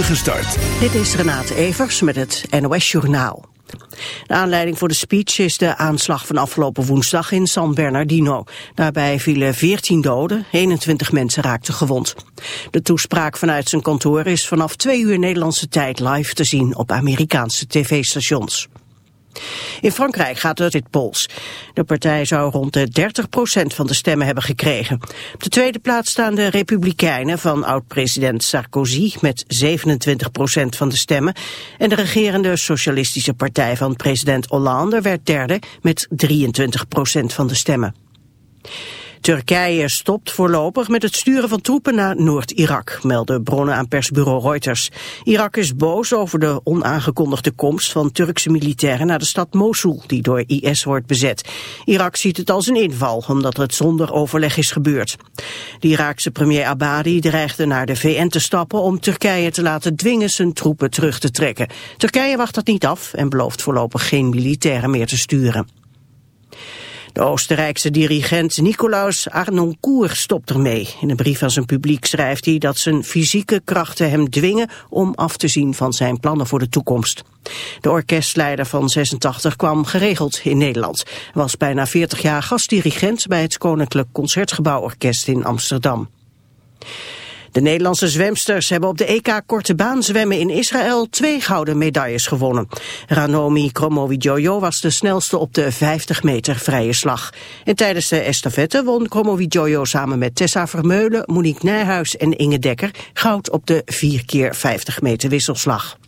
start. Dit is Renate Evers met het NOS Journaal. De aanleiding voor de speech is de aanslag van afgelopen woensdag in San Bernardino. Daarbij vielen 14 doden, 21 mensen raakten gewond. De toespraak vanuit zijn kantoor is vanaf twee uur Nederlandse tijd live te zien op Amerikaanse tv-stations. In Frankrijk gaat het dit pols. De partij zou rond de 30% van de stemmen hebben gekregen. Op de tweede plaats staan de Republikeinen van oud-president Sarkozy met 27% van de stemmen. En de regerende Socialistische Partij van president Hollande werd derde met 23% van de stemmen. Turkije stopt voorlopig met het sturen van troepen naar Noord-Irak, melden bronnen aan persbureau Reuters. Irak is boos over de onaangekondigde komst van Turkse militairen naar de stad Mosul, die door IS wordt bezet. Irak ziet het als een inval, omdat het zonder overleg is gebeurd. De Iraakse premier Abadi dreigde naar de VN te stappen om Turkije te laten dwingen zijn troepen terug te trekken. Turkije wacht dat niet af en belooft voorlopig geen militairen meer te sturen. De Oostenrijkse dirigent Nicolaus Arnoncourt stopt ermee. In een brief aan zijn publiek schrijft hij dat zijn fysieke krachten hem dwingen om af te zien van zijn plannen voor de toekomst. De orkestleider van 86 kwam geregeld in Nederland. Was bijna 40 jaar gastdirigent bij het Koninklijk Concertgebouworkest in Amsterdam. De Nederlandse zwemsters hebben op de EK Korte Baan zwemmen in Israël twee gouden medailles gewonnen. Ranomi Kromowidjojo was de snelste op de 50 meter vrije slag. En tijdens de estafette won Kromowidjojo samen met Tessa Vermeulen, Monique Nijhuis en Inge Dekker goud op de 4 keer 50 meter wisselslag.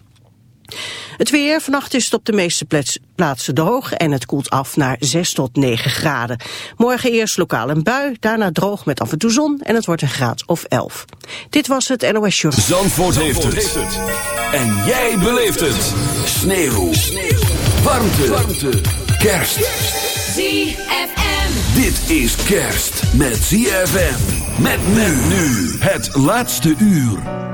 Het weer, vannacht is het op de meeste plaatsen droog en het koelt af naar 6 tot 9 graden. Morgen eerst lokaal een bui, daarna droog met af en toe zon en het wordt een graad of 11. Dit was het NOS Short. Zandvoort, heeft, het. En jij beleeft het. Sneeuw. Sneeuw. Warmte. Warmte. Kerst. ZFM. Dit is kerst met ZFM. Met men nu. Het laatste uur.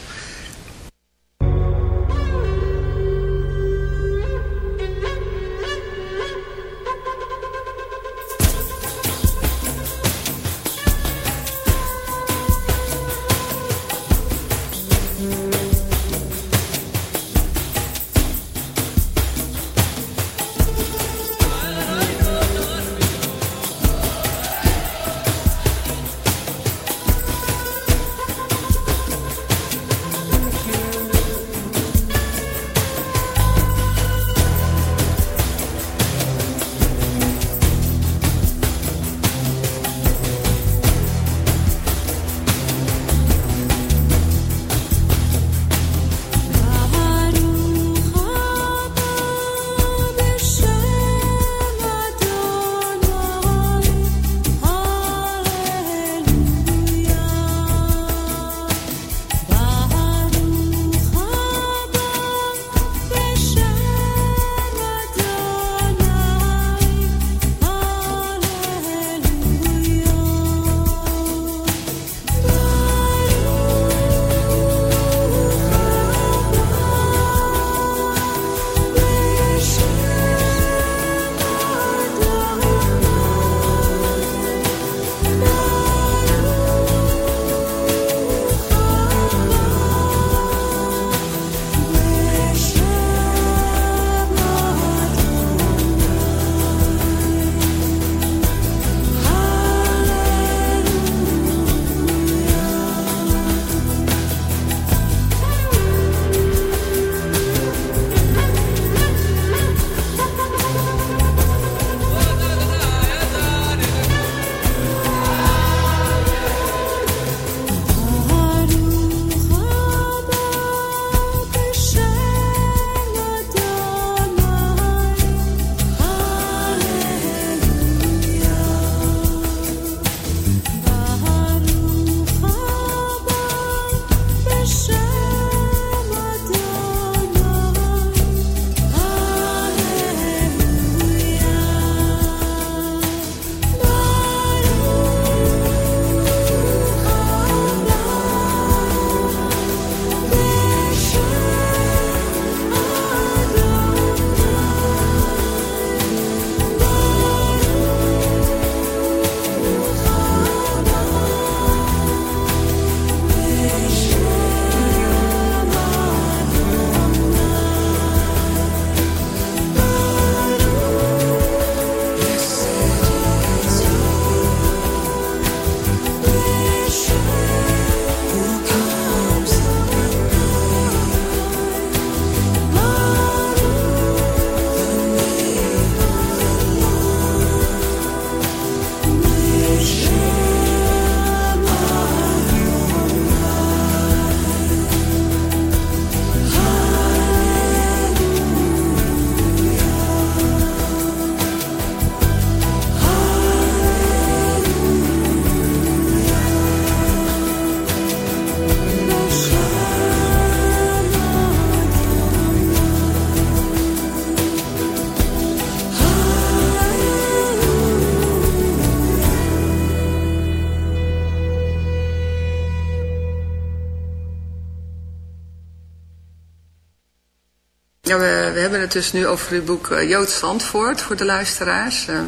Hebben het dus nu over het boek uh, Joods Zandvoort voor de luisteraars. Uh,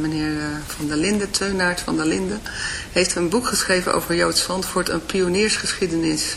meneer Van der Linden, Teunaert van der Linden, heeft een boek geschreven over Joods Zandvoort, een pioniersgeschiedenis.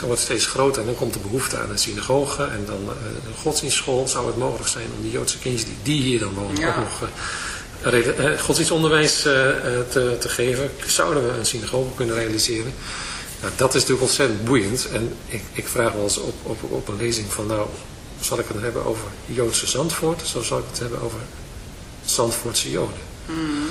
wordt steeds groter en dan komt de behoefte aan een synagoge en dan uh, een godsdienstschool. Zou het mogelijk zijn om die Joodse kindjes die, die hier dan wonen ook nog uh, godsdienstonderwijs uh, te, te, geven? Zouden we een synagoge kunnen realiseren? Nou, dat is natuurlijk ontzettend boeiend en ik, ik vraag wel eens op, op, op een lezing van nou, zal ik het hebben over Joodse Zandvoort of zal ik het hebben over Zandvoortse Joden? Mm.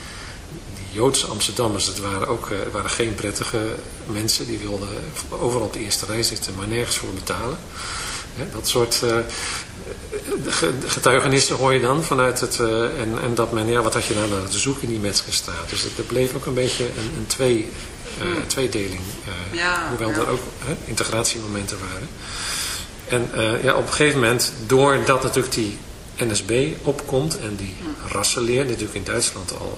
Joodse Amsterdammers, het waren ook uh, waren geen prettige mensen. Die wilden overal op de eerste rij zitten, maar nergens voor betalen. Dat soort uh, getuigenissen hoor je dan vanuit het... Uh, en, en dat men, ja, wat had je nou naar te zoeken in die Metzgerstraat? Dus het, bleef ook een beetje een, een twee, mm. tweedeling. Ja, hoewel ja. er ook integratiemomenten waren. En ja, op een gegeven moment, doordat natuurlijk die NSB opkomt en die mm. rassenleer, die natuurlijk in Duitsland al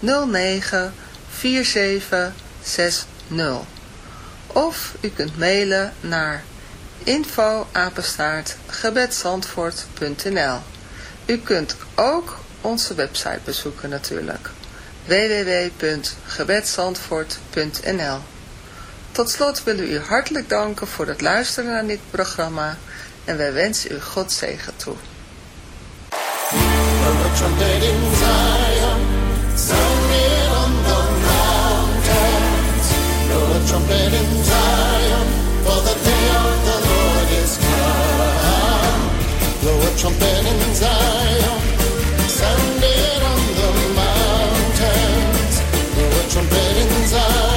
09 4760. Of u kunt mailen naar info U kunt ook onze website bezoeken natuurlijk. www.gebedsandvoort.nl Tot slot willen we u hartelijk danken voor het luisteren naar dit programma en wij wensen u God zegen toe. Trumpet in Zion, for the day of the Lord is come. Blow a trumpet in Zion, sounding on the mountains. Blow a trumpet in Zion,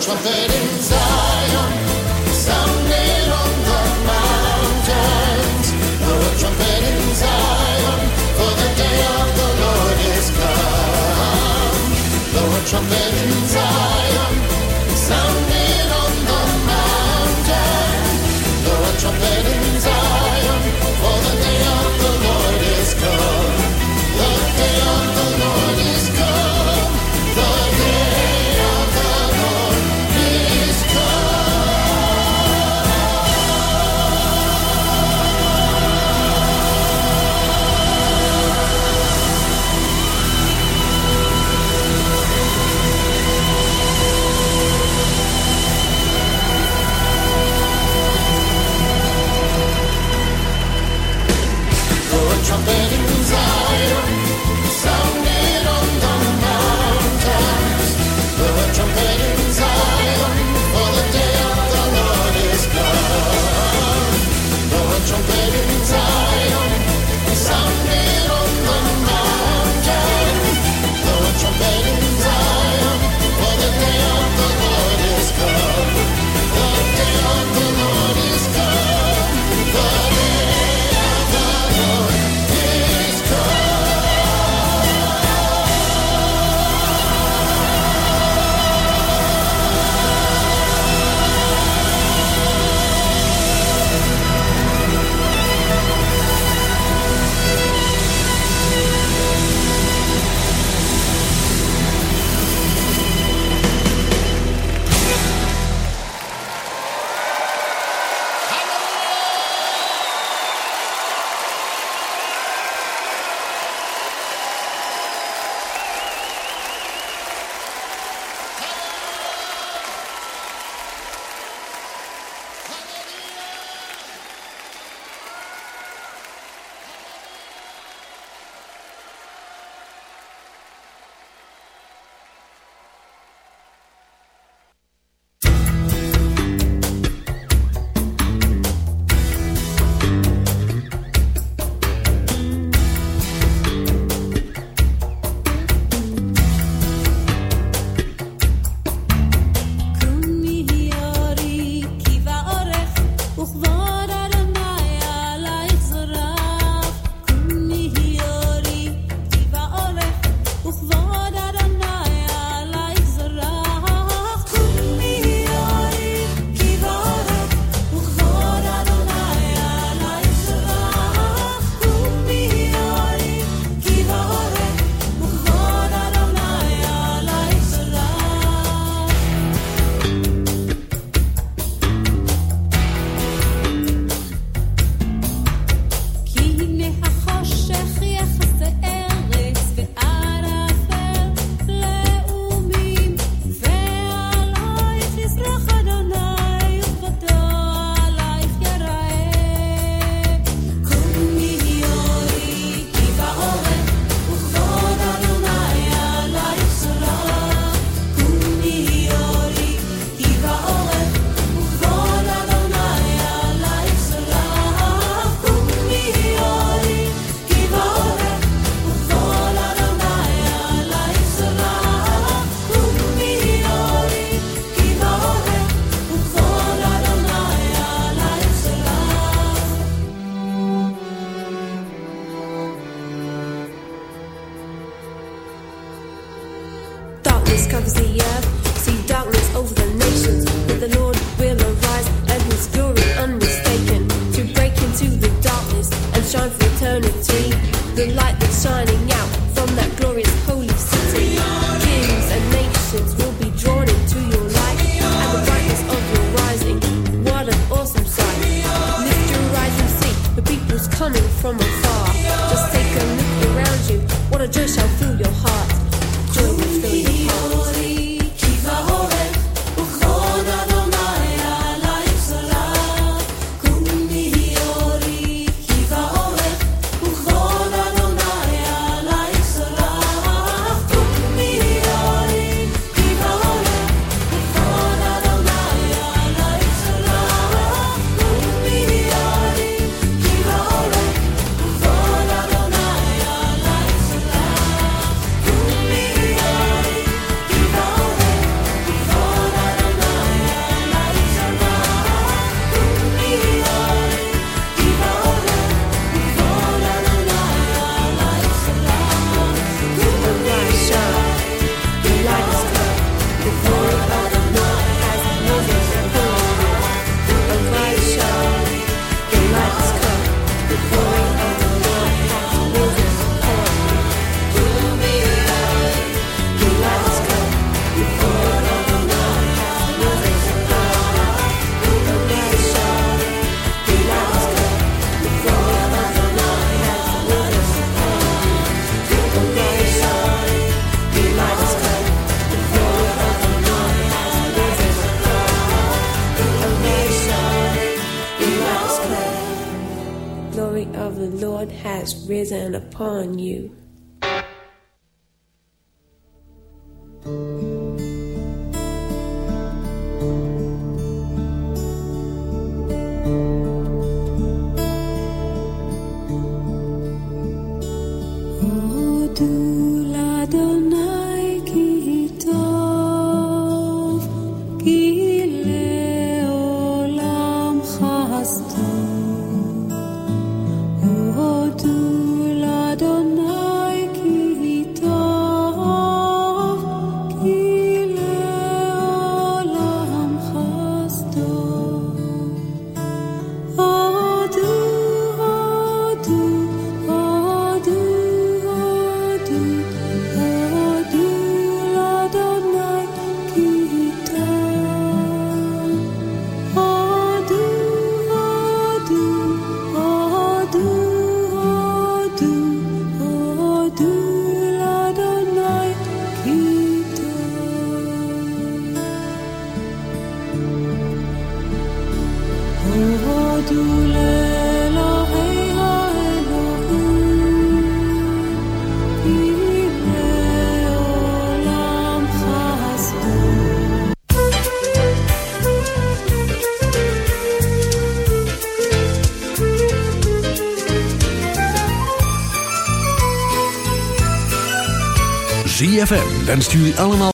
trumpet in Zion, sounding on the mountains. Blow a trumpet in Zion, for the day of the Lord is come. Blow a trumpet. Risen upon you. Wenst jullie allemaal...